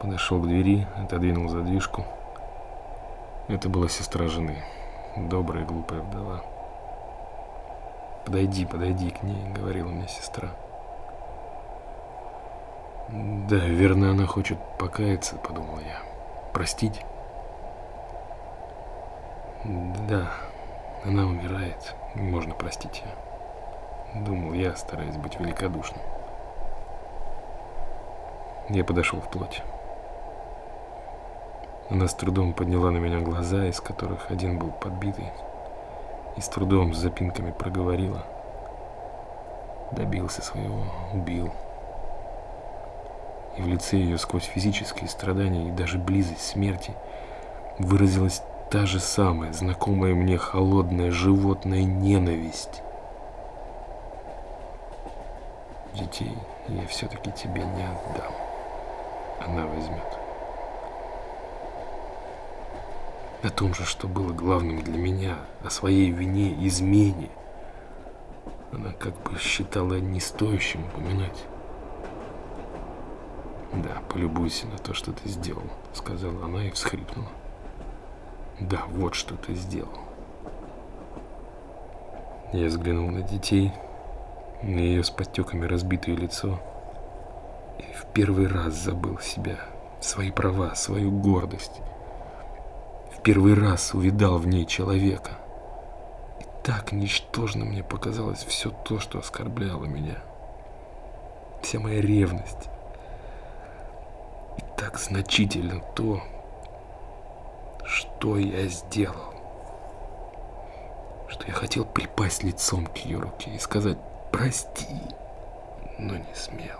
Подошел к двери, отодвинул задвижку. Это была сестра жены, добрая глупая вдова. «Подойди, подойди к ней», — говорила мне сестра. «Да, верно, она хочет покаяться», — подумал я. «Простить?» «Да, она умирает, можно простить ее», — думал я, стараясь быть великодушным. Я подошел вплоть. Она с трудом подняла на меня глаза, из которых один был подбитый, и с трудом с запинками проговорила. Добился своего, убил. И в лице ее сквозь физические страдания и даже близость смерти выразилась та же самая, знакомая мне холодная животная ненависть. Детей я все-таки тебе не отдам. Она возьмет. О том же, что было главным для меня, о своей вине, измене. Она как бы считала не стоящим упоминать. «Да, полюбуйся на то, что ты сделал», — сказала она и всхлипнула. «Да, вот что ты сделал». Я взглянул на детей, на ее с подтеками разбитое лицо, и в первый раз забыл себя, свои права, свою гордость первый раз увидал в ней человека. И так ничтожно мне показалось все то, что оскорбляло меня. Вся моя ревность. И так значительно то, что я сделал. Что я хотел припасть лицом к ее руке и сказать «прости», но не смел.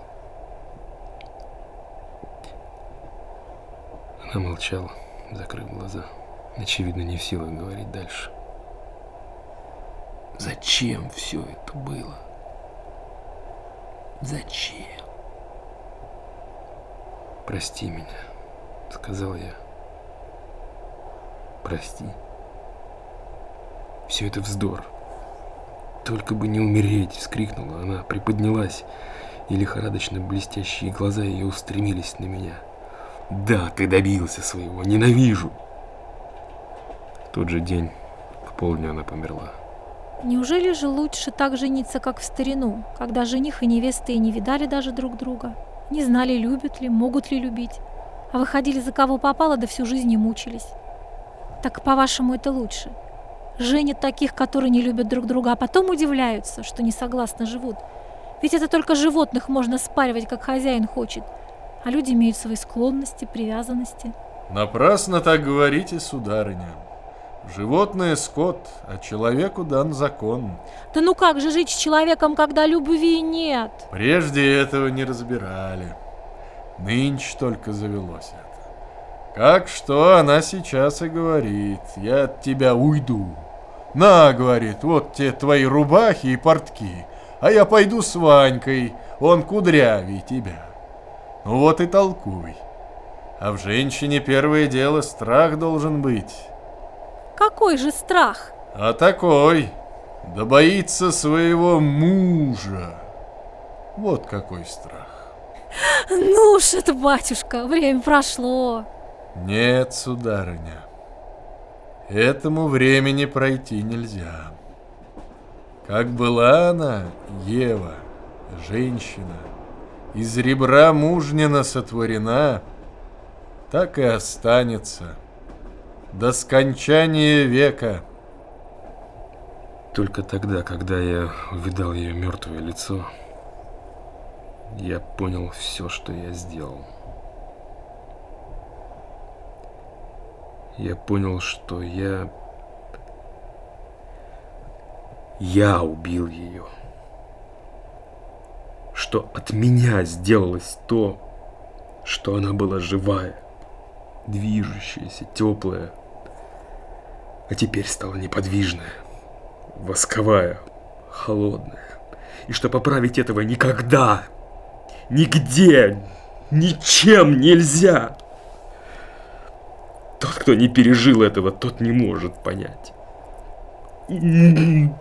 Она молчала, закрыв глаза очевидно, не в силах говорить дальше. Зачем все это было? Зачем? Прости меня, сказал я. Прости. Все это вздор. Только бы не умереть, вскрикнула она, приподнялась, и лихорадочно блестящие глаза ее устремились на меня. Да, ты добился своего, ненавижу тот же день, к полдню она померла. Неужели же лучше так жениться, как в старину, когда жених и невеста и не видали даже друг друга, не знали, любят ли, могут ли любить, а выходили за кого попало, да всю жизнь не мучились? Так, по-вашему, это лучше? Женят таких, которые не любят друг друга, а потом удивляются, что не согласно живут. Ведь это только животных можно спаривать, как хозяин хочет, а люди имеют свои склонности, привязанности. Напрасно так говорите, сударыня. Животное скот, а человеку дан закон. Да ну как же жить с человеком, когда любви нет? Прежде этого не разбирали. Нынче только завелось это. Как что она сейчас и говорит. Я от тебя уйду. На, говорит, вот те твои рубахи и портки. А я пойду с Ванькой, он кудрявей тебя. Ну вот и толкуй. А в женщине первое дело страх должен быть. Какой же страх? А такой. Да боится своего мужа. Вот какой страх. Ну уж это, батюшка, время прошло. Нет, сударыня. Этому времени пройти нельзя. Как была она, Ева, женщина, из ребра мужнина сотворена, так и останется – до скончания века. Только тогда, когда я увидал ее мертвое лицо, я понял все, что я сделал. Я понял, что я... Я убил ее. Что от меня сделалось то, что она была живая, движущаяся, теплая, а теперь стала неподвижная, восковая, холодная. И что поправить этого никогда, нигде, ничем нельзя. Тот, кто не пережил этого, тот не может понять. Ну,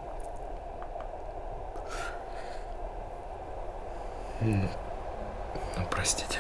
простите.